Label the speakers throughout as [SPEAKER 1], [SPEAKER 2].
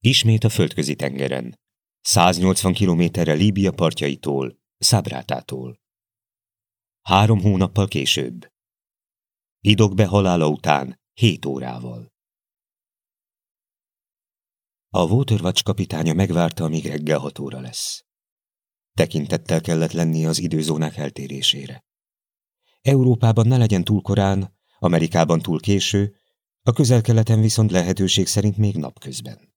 [SPEAKER 1] Ismét a földközi tengeren. 180 kilométerre Líbia partjaitól, Szabrátától. Három hónappal később. Idogbe halála után hét órával. A Waterwatch kapitánya megvárta, amíg reggel hat óra lesz. Tekintettel kellett lennie az időzónák eltérésére. Európában ne legyen túl korán, Amerikában túl késő, a közel-keleten viszont lehetőség szerint még napközben.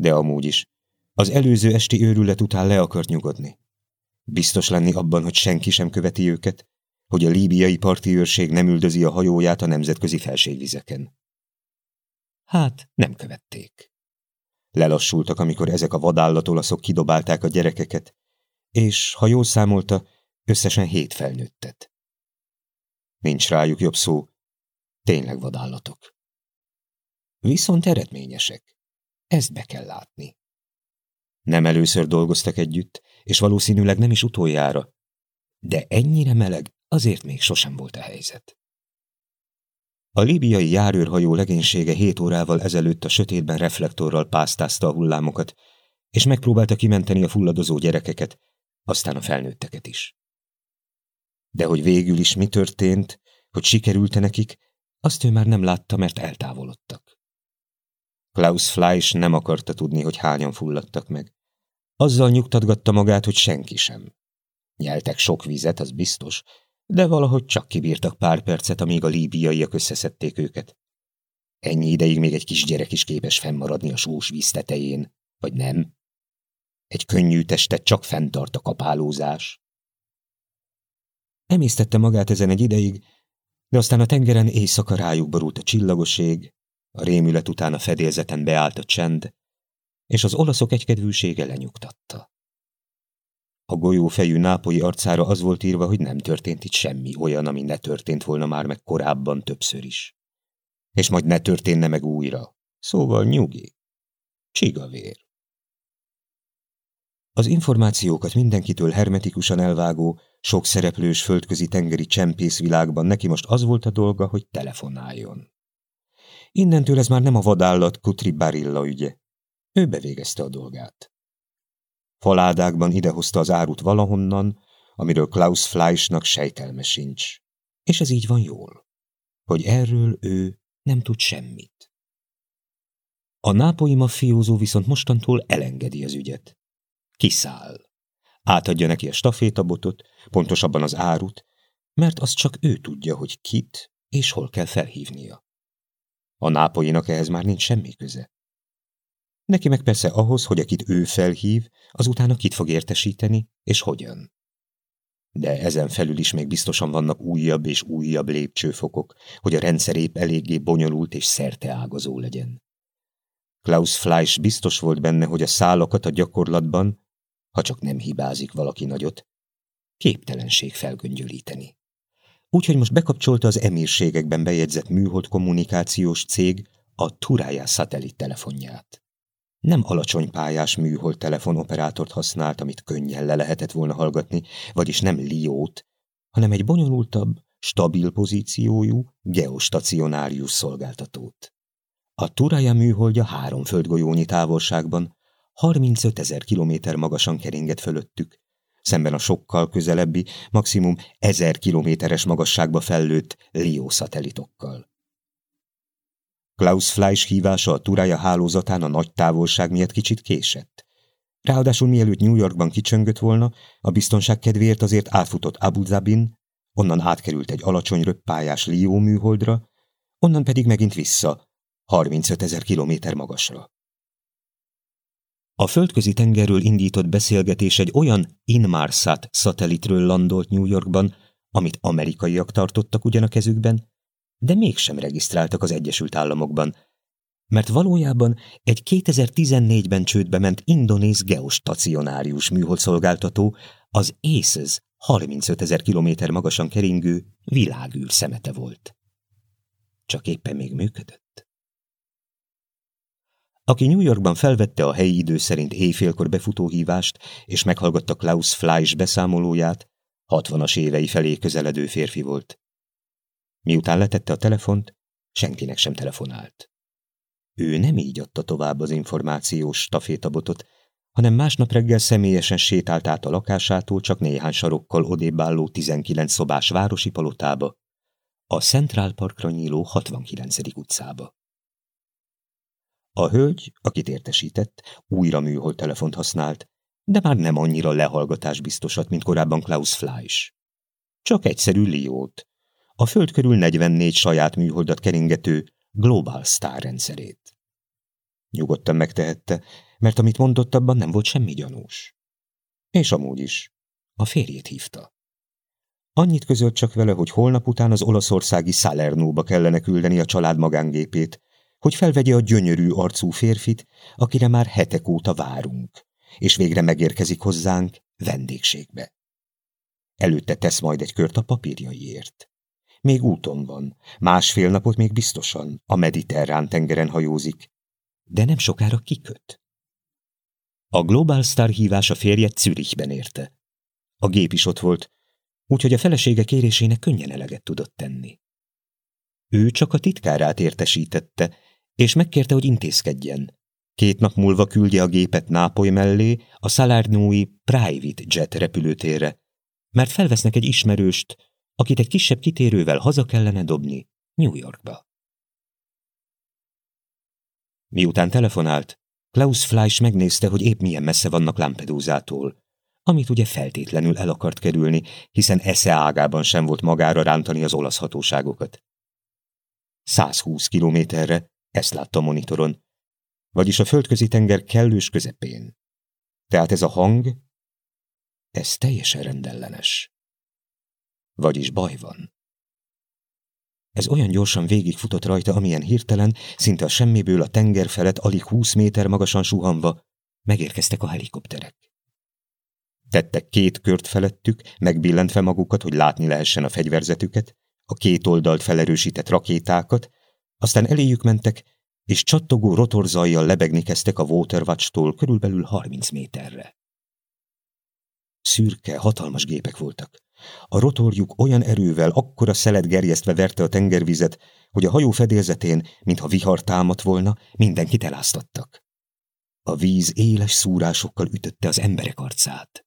[SPEAKER 1] De amúgy is, az előző esti őrület után le akart nyugodni. Biztos lenni abban, hogy senki sem követi őket, hogy a líbiai parti őrség nem üldözi a hajóját a nemzetközi felségvizeken. Hát, nem követték. Lelassultak, amikor ezek a vadállat kidobálták a gyerekeket, és, ha jól számolta, összesen hét felnőttet. Nincs rájuk jobb szó, tényleg vadállatok. Viszont eredményesek. Ezt be kell látni. Nem először dolgoztak együtt, és valószínűleg nem is utoljára, de ennyire meleg azért még sosem volt a helyzet. A líbiai járőrhajó legénysége hét órával ezelőtt a sötétben reflektorral pásztázta a hullámokat, és megpróbálta kimenteni a fulladozó gyerekeket, aztán a felnőtteket is. De hogy végül is mi történt, hogy sikerült-e nekik, azt ő már nem látta, mert eltávolodtak. Klaus Fleisch nem akarta tudni, hogy hányan fulladtak meg. Azzal nyugtatgatta magát, hogy senki sem. Nyeltek sok vizet, az biztos, de valahogy csak kibírtak pár percet, amíg a líbiaiak összeszedték őket. Ennyi ideig még egy kisgyerek is képes fennmaradni a sós víz tetején, vagy nem? Egy könnyű testet csak fenntart a kapálózás. Emésztette magát ezen egy ideig, de aztán a tengeren éjszaka rájuk borult a csillagoség, a rémület után a fedélzeten beállt a csend, és az olaszok egykedvűsége lenyugtatta. A golyó fejű nápoi arcára az volt írva, hogy nem történt itt semmi olyan, ami ne történt volna már meg korábban többször is. És majd ne történne meg újra. Szóval nyugi. Csigavér. Az információkat mindenkitől hermetikusan elvágó, sok szereplős földközi tengeri csempészvilágban neki most az volt a dolga, hogy telefonáljon. Innentől ez már nem a vadállat Kutri Barilla ügye. Ő bevégezte a dolgát. Faládákban idehozta az árut valahonnan, amiről Klaus Fleischnak sejtelme sincs. És ez így van jól, hogy erről ő nem tud semmit. A nápoi mafiózó viszont mostantól elengedi az ügyet. Kiszáll. Átadja neki a stafétabotot, pontosabban az árut, mert azt csak ő tudja, hogy kit és hol kell felhívnia. A nápoinak ehhez már nincs semmi köze. Neki meg persze ahhoz, hogy akit ő felhív, azután kit fog értesíteni, és hogyan. De ezen felül is még biztosan vannak újabb és újabb lépcsőfokok, hogy a rendszer épp eléggé bonyolult és szerteágazó legyen. Klaus Fleisch biztos volt benne, hogy a szálakat a gyakorlatban, ha csak nem hibázik valaki nagyot, képtelenség felgöngyölíteni. Úgyhogy most bekapcsolta az emírségekben bejegyzett műhold kommunikációs cég a Turaya szatellit telefonját. Nem alacsony pályás műhold telefonoperátort használt, amit könnyen le lehetett volna hallgatni, vagyis nem Liót, hanem egy bonyolultabb, stabil pozíciójú, geostacionárius szolgáltatót. A Turaya műholdja három földgolyónyi távolságban, 35 ezer kilométer magasan keringett fölöttük, szemben a sokkal közelebbi, maximum 1000 kilométeres magasságba fellőtt LIO szatellitokkal. Klaus Fleisch hívása a Turaya hálózatán a nagy távolság miatt kicsit késett. Ráadásul mielőtt New Yorkban kicsöngött volna, a biztonság kedvéért azért átfutott Abu Dhabin, onnan átkerült egy alacsony röppályás Lió műholdra, onnan pedig megint vissza, 35 ezer kilométer magasra. A földközi tengerről indított beszélgetés egy olyan Inmarsat szatellitről landolt New Yorkban, amit amerikaiak tartottak ugyan a kezükben, de mégsem regisztráltak az Egyesült Államokban, mert valójában egy 2014-ben csődbe ment indonéz geostacionárius műholdszolgáltató, az ACES 35 ezer kilométer magasan keringő világűr szemete volt. Csak éppen még működött. Aki New Yorkban felvette a helyi idő szerint éjfélkor befutó hívást, és meghallgatta Klaus Fleisch beszámolóját, 60-as évei felé közeledő férfi volt. Miután letette a telefont, senkinek sem telefonált. Ő nem így adta tovább az információs stafétabotot, hanem másnap reggel személyesen sétált át a lakásától csak néhány sarokkal odébb álló 19 szobás városi palotába, a Central Parkra nyíló 69. utcába. A hölgy, akit értesített, újra műhold telefont használt, de már nem annyira lehallgatás biztosat, mint korábban Klaus Fleisch. Csak egyszerű Liót, a Föld körül 44 saját műholdat keringető Global Star rendszerét. Nyugodtan megtehette, mert amit mondott, abban nem volt semmi gyanús. És amúgy is. A férjét hívta. Annyit közölt csak vele, hogy holnap után az olaszországi Salernóba kellene küldeni a család magángépét, hogy felvegye a gyönyörű arcú férfit, akire már hetek óta várunk, és végre megérkezik hozzánk vendégségbe. Előtte tesz majd egy kört a papírjaiért. Még úton van, másfél napot még biztosan a mediterrán tengeren hajózik, de nem sokára kiköt. A Global Star hívás a férjet Zürichben érte. A gép is ott volt, úgyhogy a felesége kérésének könnyen eleget tudott tenni. Ő csak a titkárát értesítette, és megkérte, hogy intézkedjen. Két nap múlva küldje a gépet Nápoly mellé, a Salernói Private Jet repülőtérre, mert felvesznek egy ismerőst, akit egy kisebb kitérővel haza kellene dobni New Yorkba. Miután telefonált, Klaus Fleisch megnézte, hogy épp milyen messze vannak Lampedusától, amit ugye feltétlenül el akart kerülni, hiszen esze ágában sem volt magára rántani az olasz hatóságokat. 120 kilométerre, ezt látta a monitoron, vagyis a földközi tenger kellős közepén. Tehát ez a hang, ez teljesen rendellenes. Vagyis baj van. Ez olyan gyorsan végigfutott rajta, amilyen hirtelen, szinte a semmiből a tenger felett alig húsz méter magasan suhanva, megérkeztek a helikopterek. Tettek két kört felettük, megbillentve magukat, hogy látni lehessen a fegyverzetüket, a két oldalt felerősített rakétákat, aztán eléjük mentek, és csattogó rotorzajjal lebegni kezdtek a Waterwatch-tól körülbelül 30 méterre. Szürke, hatalmas gépek voltak. A rotorjuk olyan erővel akkora szelet gerjesztve verte a tengervizet, hogy a hajó fedélzetén, mintha vihar támadt volna, mindenkit eláztattak. A víz éles szúrásokkal ütötte az emberek arcát.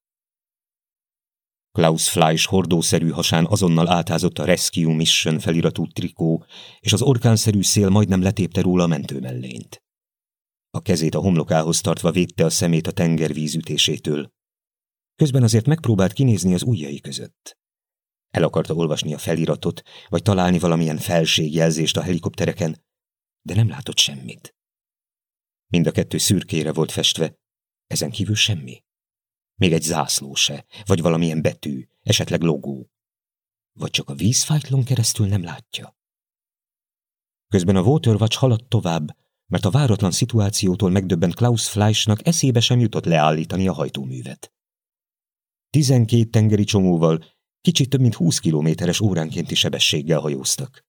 [SPEAKER 1] Klaus Fleisch hordószerű hasán azonnal átázott a Rescue Mission feliratú trikó, és az orkánszerű szél majdnem letépte róla a mentőmellényt. A kezét a homlokához tartva védte a szemét a tengervíz ütésétől. Közben azért megpróbált kinézni az ujjai között. El akarta olvasni a feliratot, vagy találni valamilyen felségjelzést a helikoptereken, de nem látott semmit. Mind a kettő szürkére volt festve, ezen kívül semmi. Még egy zászló se, vagy valamilyen betű, esetleg logó. Vagy csak a vízfájtlon keresztül nem látja. Közben a Waterwatch haladt tovább, mert a váratlan szituációtól megdöbbent Klaus Fleischnak eszébe sem jutott leállítani a hajtóművet. Tizenkét tengeri csomóval, kicsit több mint 20 kilométeres óránkénti sebességgel hajóztak.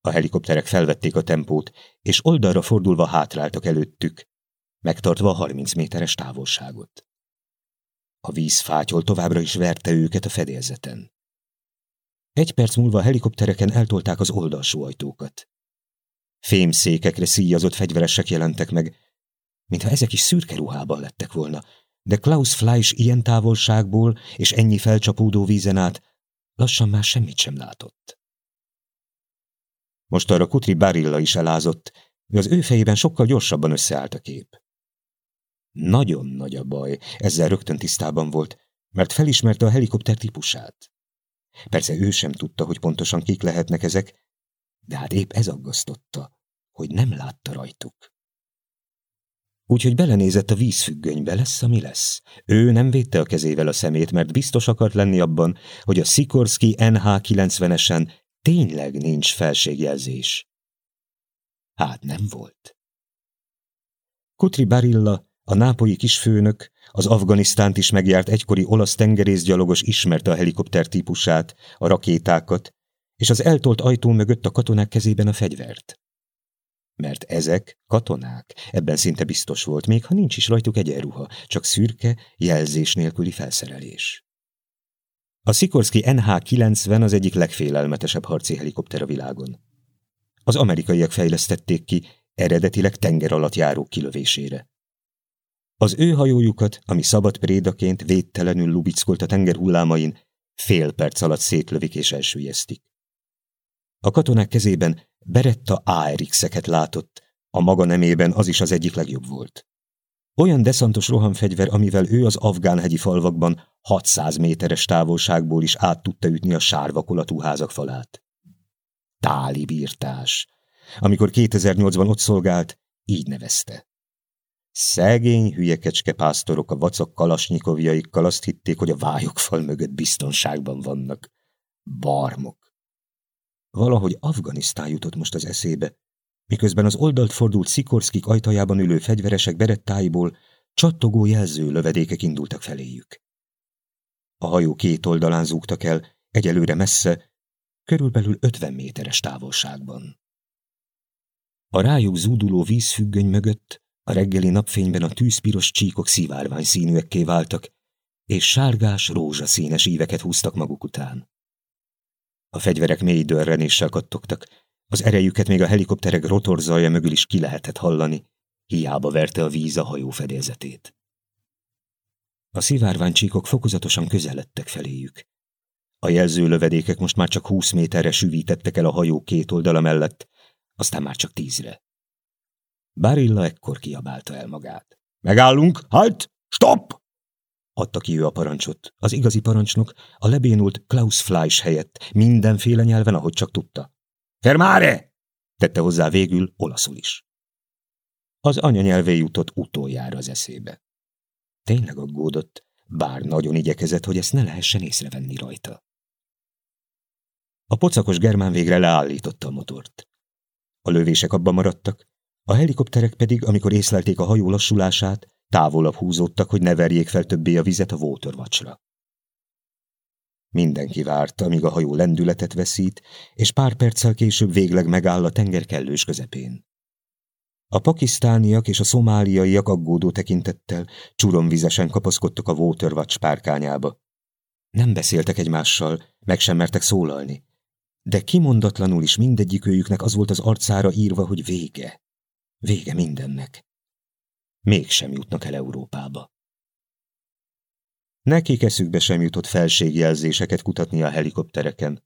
[SPEAKER 1] A helikopterek felvették a tempót, és oldalra fordulva hátráltak előttük, megtartva a 30 méteres távolságot. A vízfátyol továbbra is verte őket a fedélzeten. Egy perc múlva a helikoptereken eltolták az oldalsó ajtókat. Fémszékekre szíjazott fegyveresek jelentek meg, mintha ezek is szürke ruhában lettek volna, de Klaus Fleisch ilyen távolságból és ennyi felcsapódó vízen át lassan már semmit sem látott. Most arra Kutri Barilla is elázott, de az ő fejében sokkal gyorsabban összeállt a kép. Nagyon nagy a baj, ezzel rögtön tisztában volt, mert felismerte a helikopter típusát. Persze ő sem tudta, hogy pontosan kik lehetnek ezek, de hát épp ez aggasztotta, hogy nem látta rajtuk. Úgyhogy belenézett a vízfüggönybe, lesz, ami lesz. Ő nem védte a kezével a szemét, mert biztos akart lenni abban, hogy a Sikorsky NH90-esen tényleg nincs felségjelzés. Hát nem volt. Kutri Barilla a nápolyi kisfőnök, az Afganisztánt is megjárt egykori olasz tengerészgyalogos ismerte a helikopter típusát, a rakétákat, és az eltolt ajtó mögött a katonák kezében a fegyvert. Mert ezek katonák, ebben szinte biztos volt, még ha nincs is rajtuk egyenruha, csak szürke, jelzés nélküli felszerelés. A Sikorsky NH-90 az egyik legfélelmetesebb harci helikopter a világon. Az amerikaiak fejlesztették ki, eredetileg tenger alatt járó kilövésére. Az ő hajójukat, ami szabad prédaként védtelenül lubickolt a tenger hullámain, fél perc alatt szétlövik és elsüllyesztik. A katonák kezében Beretta ARX-eket látott, a maga nemében az is az egyik legjobb volt. Olyan deszantos rohamfegyver, amivel ő az afgán-hegyi falvakban 600 méteres távolságból is át tudta ütni a sárvakolatú házak falát. Táli bírtás. Amikor 2008-ban ott szolgált, így nevezte. Szegény, hülye kecskepásztorok a vacak kalasnyikovjaikkal azt hitték, hogy a vályokfal mögött biztonságban vannak. Barmok. Valahogy Afganisztán jutott most az eszébe, miközben az oldalt fordult Szikorszkik ajtajában ülő fegyveresek berettáiból csattogó jelző lövedékek indultak feléjük. A hajó két oldalán zúgtak el, egyelőre messze, körülbelül 50 méteres távolságban. A rájuk zúduló vízfüggöny mögött a reggeli napfényben a tűzpiros csíkok szivárvány színűekké váltak, és sárgás, rózsaszínes íveket húztak maguk után. A fegyverek mély dörrenéssel kattogtak, az erejüket még a helikopterek rotorzalja mögül is ki lehetett hallani, hiába verte a víz a hajó fedélzetét. A szivárványcsíkok fokozatosan közeledtek feléjük. A jelző lövedékek most már csak húsz méterre süvítettek el a hajó két oldala mellett, aztán már csak tízre. Barilla ekkor kiabálta el magát. Megállunk! Halt! Stopp! Adta ki ő a parancsot. Az igazi parancsnok a lebénult Klaus Fleisch helyett mindenféle nyelven, ahogy csak tudta. Fermare! tette hozzá végül olaszul is. Az anyanyelvé jutott utoljára az eszébe. Tényleg aggódott, bár nagyon igyekezett, hogy ezt ne lehessen észrevenni rajta. A pocakos germán végre leállította a motort. A lövések abban maradtak, a helikopterek pedig, amikor észlelték a hajó lassulását, távolabb húzódtak, hogy ne verjék fel többé a vizet a Waterwatchra. Mindenki várt, amíg a hajó lendületet veszít, és pár perccel később végleg megáll a tenger kellős közepén. A pakisztániak és a szomáliaiak aggódó tekintettel csuromvizesen kapaszkodtak a Waterwatch párkányába. Nem beszéltek egymással, meg sem mertek szólalni. De kimondatlanul is mindegyikőjüknek az volt az arcára írva, hogy vége. Vége mindennek. Mégsem jutnak el Európába. Nekik eszükbe sem jutott felségjelzéseket kutatni a helikoptereken.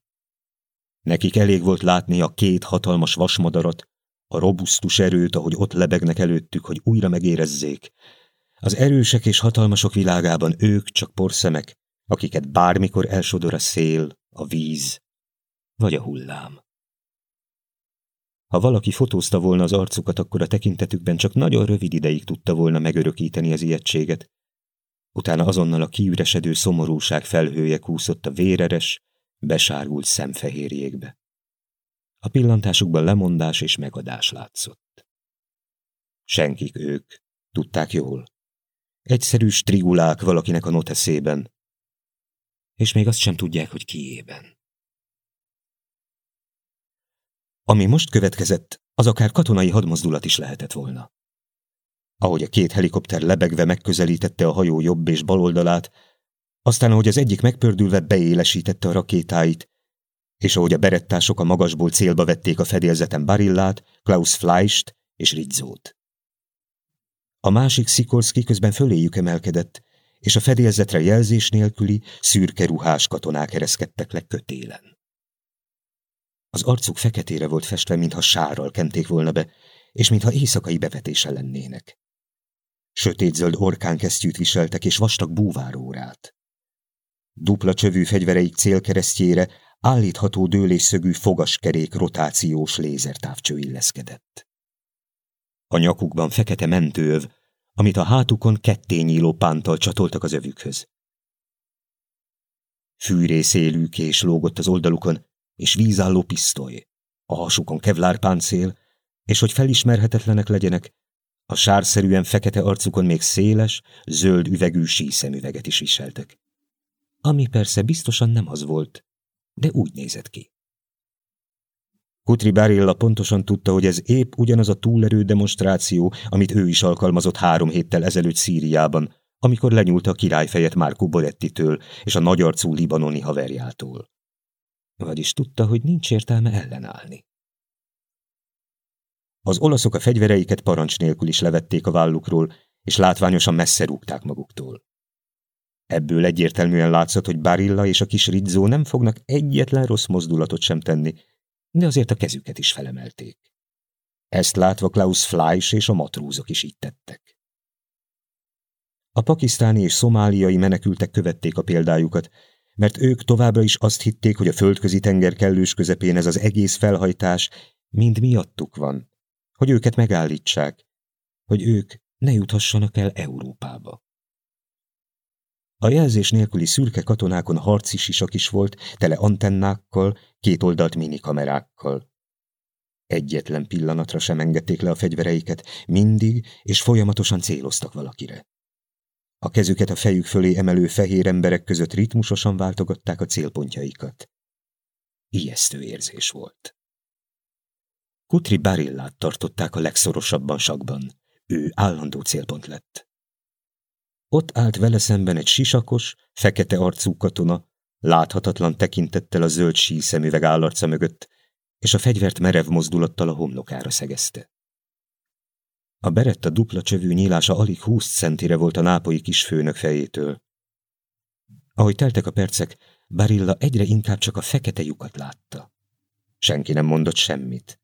[SPEAKER 1] Nekik elég volt látni a két hatalmas vasmadarat, a robusztus erőt, ahogy ott lebegnek előttük, hogy újra megérezzék. Az erősek és hatalmasok világában ők csak porszemek, akiket bármikor elsodor a szél, a víz vagy a hullám. Ha valaki fotózta volna az arcukat, akkor a tekintetükben csak nagyon rövid ideig tudta volna megörökíteni az ijegységet. Utána azonnal a kiüresedő szomorúság felhője kúszott a véreres, besárgult szemfehérjékbe. A pillantásukban lemondás és megadás látszott. Senkik ők, tudták jól. Egyszerű strigulák valakinek a noteszében, és még azt sem tudják, hogy kiében. Ami most következett, az akár katonai hadmozdulat is lehetett volna. Ahogy a két helikopter lebegve megközelítette a hajó jobb és bal oldalát, aztán ahogy az egyik megpördülve beélesítette a rakétáit, és ahogy a berettások a magasból célba vették a fedélzeten Barillát, Klaus Fleischt és Rizzót. A másik Szikorszki közben föléjük emelkedett, és a fedélzetre jelzés nélküli, szürke ruhás katonák ereszkedtek le kötélen. Az arcuk feketére volt festve, mintha sárral kenték volna be, és mintha éjszakai bevetése lennének. Sötétzöld orkánkesztyűt viseltek, és vastag búvárórát. Dupla csövű fegyvereik célkeresztjére állítható dőlésszögű fogaskerék rotációs lézertávcső illeszkedett. A nyakukban fekete mentőöv, amit a hátukon kettényíló pántal csatoltak az övükhöz. Fűrészélű kés lógott az oldalukon, és vízálló pisztoly, a hasukon kevlárpáncél, és hogy felismerhetetlenek legyenek, a sárszerűen fekete arcukon még széles, zöld üvegű síszemüveget is viseltek. Ami persze biztosan nem az volt, de úgy nézett ki. Kutri Barilla pontosan tudta, hogy ez épp ugyanaz a túlerő demonstráció, amit ő is alkalmazott három héttel ezelőtt Szíriában, amikor lenyúlta a királyfejet Márkó Borettitől és a nagyarcú libanoni haverjától. Vagyis tudta, hogy nincs értelme ellenállni. Az olaszok a fegyvereiket parancs nélkül is levették a vállukról, és látványosan messze rúgták maguktól. Ebből egyértelműen látszott, hogy Barilla és a kis Rizzo nem fognak egyetlen rossz mozdulatot sem tenni, de azért a kezüket is felemelték. Ezt látva Klaus Fleisch és a matrózok is így tettek. A pakisztáni és szomáliai menekültek követték a példájukat, mert ők továbbra is azt hitték, hogy a földközi tenger kellős közepén ez az egész felhajtás mind miattuk van, hogy őket megállítsák, hogy ők ne juthassanak el Európába. A jelzés nélküli szürke katonákon harci sisak is volt, tele antennákkal, két oldalt minikamerákkal. Egyetlen pillanatra sem engedték le a fegyvereiket, mindig és folyamatosan céloztak valakire. A kezüket a fejük fölé emelő fehér emberek között ritmusosan váltogatták a célpontjaikat. Ijesztő érzés volt. Kutri Barillát tartották a legszorosabban sakban. Ő állandó célpont lett. Ott állt vele szemben egy sisakos, fekete arcú katona, láthatatlan tekintettel a zöld sí szemüveg állarca mögött, és a fegyvert merev mozdulattal a homlokára szegezte. A beretta dupla csövű nyílása alig húsz centire volt a nápoi kisfőnök fejétől. Ahogy teltek a percek, Barilla egyre inkább csak a fekete lyukat látta. Senki nem mondott semmit.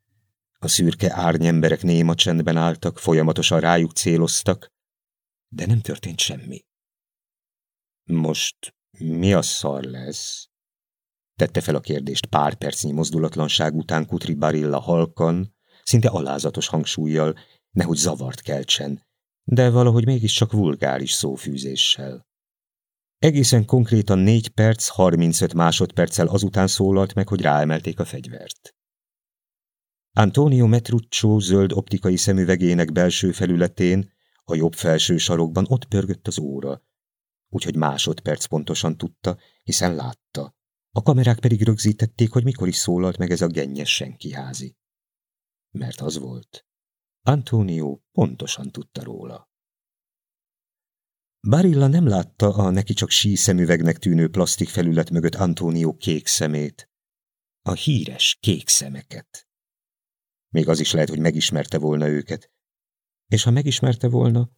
[SPEAKER 1] A szürke árnyemberek néma csendben álltak, folyamatosan rájuk céloztak, de nem történt semmi. Most mi a szar lesz? Tette fel a kérdést pár percnyi mozdulatlanság után Kutri Barilla halkan, szinte alázatos hangsúlyjal, nehogy zavart keltsen, de valahogy mégiscsak vulgáris szófűzéssel. Egészen konkrétan négy perc, 35 másodperccel azután szólalt meg, hogy ráemelték a fegyvert. Antonio Metruccio zöld optikai szemüvegének belső felületén, a jobb felső sarokban ott pörgött az óra, úgyhogy másodperc pontosan tudta, hiszen látta. A kamerák pedig rögzítették, hogy mikor is szólalt meg ez a gennyes senkiházi. Mert az volt. Antonio pontosan tudta róla. Barilla nem látta a neki csak sí szemüvegnek tűnő plastik felület mögött Antonio kék szemét. A híres kék szemeket. Még az is lehet, hogy megismerte volna őket. És ha megismerte volna,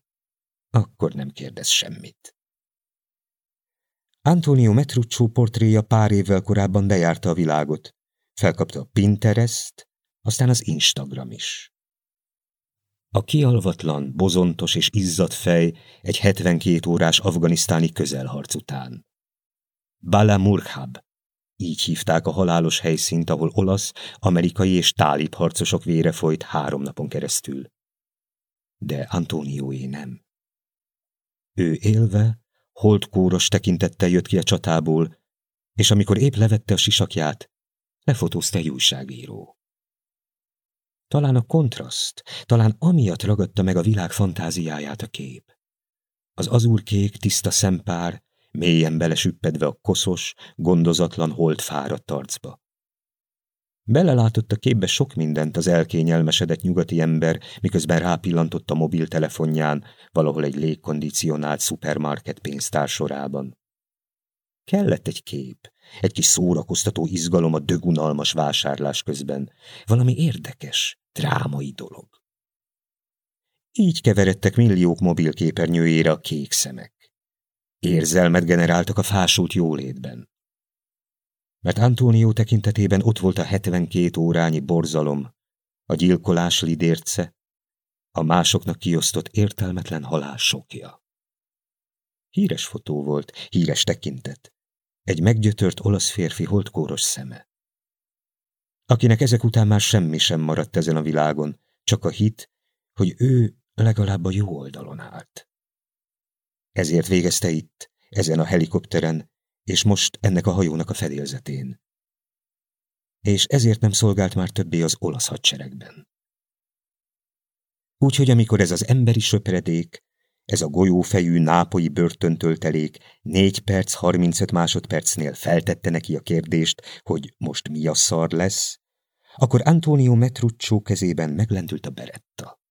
[SPEAKER 1] akkor nem kérdez semmit. Antonio Metruccio portréja pár évvel korábban bejárta a világot. Felkapta a Pinterest, aztán az Instagram is. A kialvatlan, bozontos és izzadt fej egy 72 órás afganisztáni közelharc után. Bala Murhab, így hívták a halálos helyszínt, ahol olasz, amerikai és tálib harcosok vére folyt három napon keresztül. De Antónióé nem. Ő élve, holdkóros tekintettel jött ki a csatából, és amikor épp levette a sisakját, lefotózta egy újságíró. Talán a kontraszt, talán amiatt ragadta meg a világ fantáziáját a kép. Az azurkék tiszta szempár, mélyen belesüppedve a koszos, gondozatlan holt fáradt arcba. Belelátott a képbe sok mindent az elkényelmesedett nyugati ember, miközben rápillantott a mobiltelefonján, valahol egy légkondicionált szupermarket pénztár sorában. Kellett egy kép, egy kis szórakoztató izgalom a dögunalmas vásárlás közben, valami érdekes, drámai dolog. Így keveredtek milliók mobilképernyőjére a kék szemek. Érzelmet generáltak a fásult jólétben. Mert Antónió tekintetében ott volt a 72 órányi borzalom, a gyilkolás lidérce, a másoknak kiosztott értelmetlen halál sokja. Híres fotó volt, híres tekintet. Egy meggyötört olasz férfi holdkóros szeme akinek ezek után már semmi sem maradt ezen a világon, csak a hit, hogy ő legalább a jó oldalon állt. Ezért végezte itt, ezen a helikopteren, és most ennek a hajónak a fedélzetén. És ezért nem szolgált már többé az olasz hadseregben. Úgyhogy amikor ez az emberi söpredék, ez a golyófejű nápoi börtöntöltelék négy perc 35 másodpercnél feltette neki a kérdést, hogy most mi a szar lesz, akkor Antonio Metruccio kezében meglendült a beretta.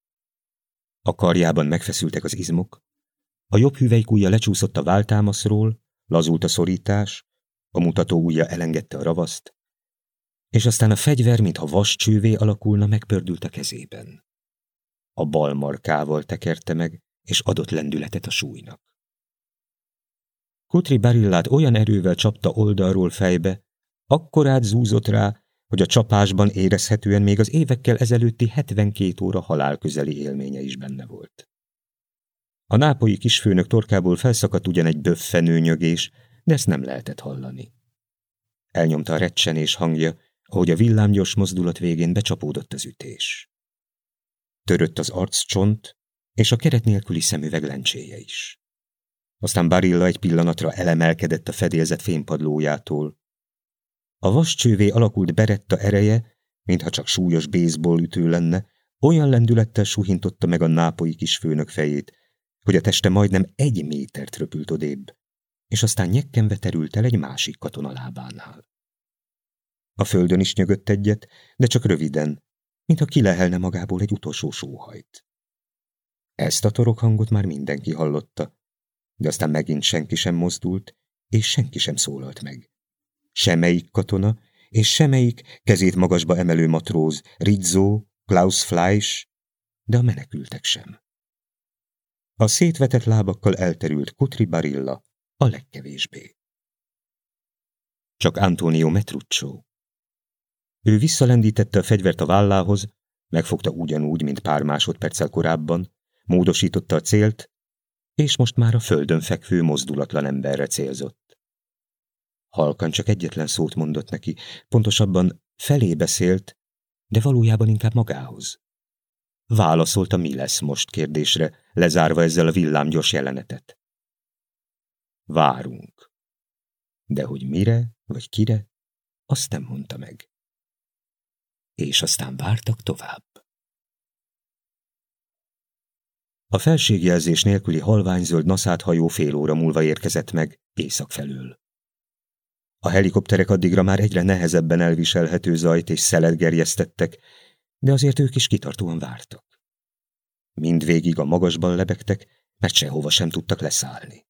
[SPEAKER 1] A karjában megfeszültek az izmok, a jobb hüvelykújja lecsúszott a váltámaszról, lazult a szorítás, a mutató ujja elengedte a ravaszt, és aztán a fegyver, mintha vascsővé alakulna, megpördült a kezében. A bal markával tekerte meg, és adott lendületet a súlynak. Kutri Barillát olyan erővel csapta oldalról fejbe, akkorát zúzott rá, hogy a csapásban érezhetően még az évekkel ezelőtti 72 óra halálközeli élménye is benne volt. A nápolyi kisfőnök torkából felszakadt ugyan egy böffenő nyögés, de ezt nem lehetett hallani. Elnyomta a recsenés hangja, ahogy a villámgyors mozdulat végén becsapódott az ütés. Törött az arccsont, és a keret nélküli szemüveg lencséje is. Aztán Barilla egy pillanatra elemelkedett a fedélzet fénypadlójától. A vascsővé alakult beretta ereje, mintha csak súlyos baseball ütő lenne, olyan lendülettel suhintotta meg a nápolyi kisfőnök fejét, hogy a teste majdnem egy métert röpült odébb, és aztán nyekkenve terült el egy másik katona lábánál. A földön is nyögött egyet, de csak röviden, mintha kilehelne magából egy utolsó sóhajt. Ezt a torokhangot már mindenki hallotta, de aztán megint senki sem mozdult, és senki sem szólalt meg. Semmelyik katona, és semmelyik kezét magasba emelő matróz, Rizzo, Klaus Fleisch, de a menekültek sem. A szétvetett lábakkal elterült Kutri Barilla a legkevésbé. Csak Antonio Metruccio. Ő visszalendítette a fegyvert a vállához, megfogta ugyanúgy, mint pár másodperccel korábban, módosította a célt, és most már a földön fekvő mozdulatlan emberre célzott. Halkan csak egyetlen szót mondott neki, pontosabban felé beszélt, de valójában inkább magához. Válaszolta, mi lesz most kérdésre, lezárva ezzel a villámgyors jelenetet. Várunk. De hogy mire, vagy kire, azt nem mondta meg. És aztán vártak tovább. A felségjelzés nélküli halványzöld naszát hajó fél óra múlva érkezett meg, észak felől. A helikopterek addigra már egyre nehezebben elviselhető zajt és szelet gerjesztettek, de azért ők is kitartóan vártak. Mindvégig a magasban lebegtek, mert sehova sem tudtak leszállni.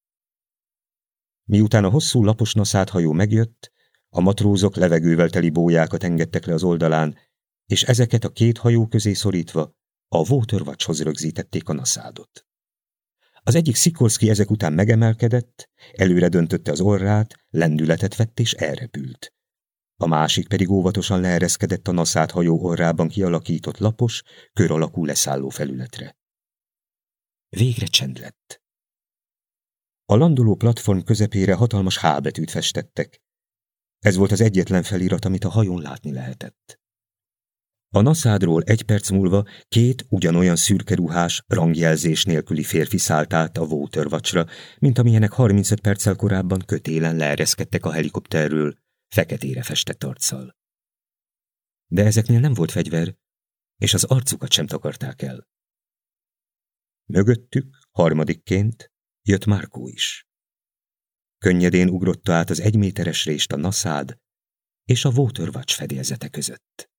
[SPEAKER 1] Miután a hosszú lapos naszát hajó megjött, a matrózok levegővel teli bójákat engedtek le az oldalán, és ezeket a két hajó közé szorítva a Waterwatchhoz rögzítették a naszádot. Az egyik Szikorszki ezek után megemelkedett, előre döntötte az orrát, lendületet vett és elrepült. A másik pedig óvatosan leereszkedett a naszát hajó orrában kialakított lapos, kör alakú leszálló felületre. Végre csend lett. A landoló platform közepére hatalmas H betűt festettek. Ez volt az egyetlen felirat, amit a hajón látni lehetett. A naszádról egy perc múlva két ugyanolyan szürke ruhás, rangjelzés nélküli férfi szállt át a Waterwatchra, mint amilyenek 35 perccel korábban kötélen leereszkedtek a helikopterről, feketére festett arccal. De ezeknél nem volt fegyver, és az arcukat sem takarták el. Mögöttük, harmadikként, jött Márkó is. Könnyedén ugrotta át az egyméteres rést a naszád és a Waterwatch fedélzete között.